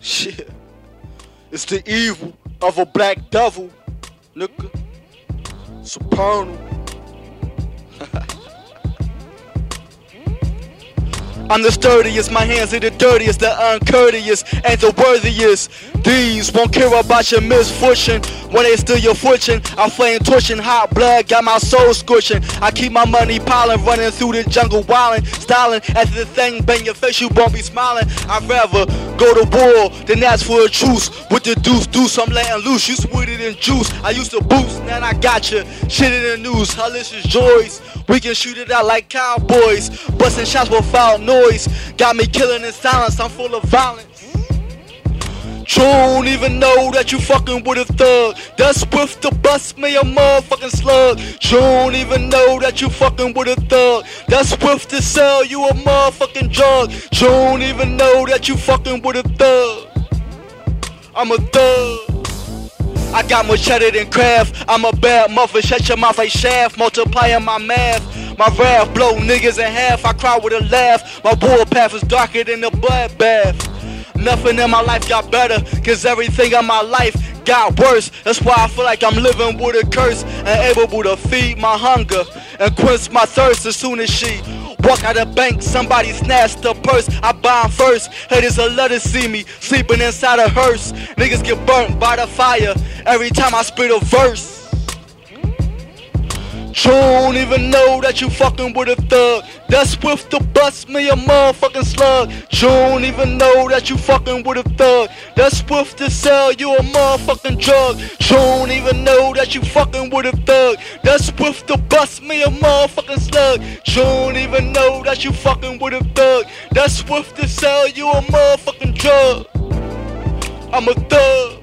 Shit. It's the evil of a black devil, nigga. Supernal. I'm the sturdiest, my hands are the dirtiest, the uncourteous, and the worthiest. These won't care about your misfortune when they steal your fortune. I'm flame torching, hot blood, got my soul scorching. I keep my money piling, running through the jungle, wildin', styling. After the thing bang your face, you won't be smiling. I'd rather go to war than ask for a truce. With the deuce, deuce, I'm letting loose. You sweeter than juice. I used to boost, now I got you. Shit in the news, delicious joys. We can shoot it out like cowboys, busting shots with foul noise. Got me killing in silence, I'm full of violence. Don't even know that you fucking with a thug. That's with the bust me a motherfucking slug. Don't even know that you fucking with a thug. That's with to sell you a motherfucking drug. Don't even know that you fucking with a thug. I'm a thug. I got more cheddar than Kraft. I'm a bad mother, shut your mouth like shaft, multiplying my math. My wrath blow niggas in half. I cry with a laugh. My warpath is darker than a bloodbath. Nothing in my life got better, cause everything in my life got worse. That's why I feel like I'm living with a curse and able to feed my hunger and quench my thirst as soon as she Walk out the bank, somebody snatched the purse. I buy first. Haters will love to see me sleeping inside a hearse. Niggas get burnt by the fire every time I spit a verse. Don't even know that you fucking with a thug. That's with the bust me a motherfucking slug. Don't even know that you fucking with a thug. That's with to sell you a motherfucking drug. Don't even know that you fucking with a thug. That's with the bust me a motherfucking slug. Don't even know that you fucking with a thug. That's with to sell you a motherfucking drug. I'm a thug.